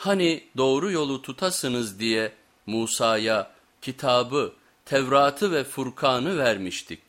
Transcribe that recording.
Hani doğru yolu tutasınız diye Musa'ya kitabı, Tevrat'ı ve Furkan'ı vermiştik.